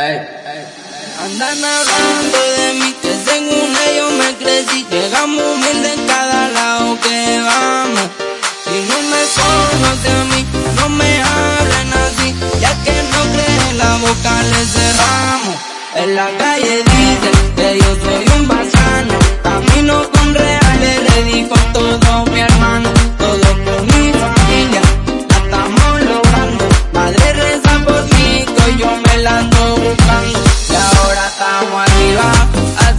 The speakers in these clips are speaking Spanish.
Andan hablando de mí, que según ellos me crecí, llegamos humilde en cada lado que vamos. Si no me conocen a mí, no me hablen así, ya que no creen la boca les cerramos. En la calle dicen que yo soy un bacano, camino con reales, le digo todo mi hermano.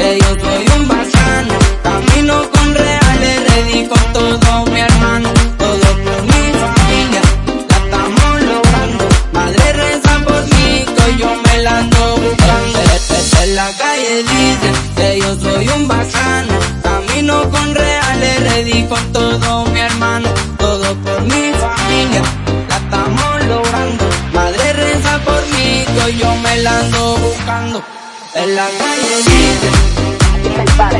que yo soy un bacano. Camino con reales, ready con todo mi hermano. Todo por mi familia, la estamos logrando. Madre reza por mí, que yo me la ando buscando. En la calle dicen que yo soy un bacano. Con reales, ready con todo mi hermano, todo por mi familia, la estamos logrando. Madre reza por mí, que yo me la ando buscando. En la calle libre.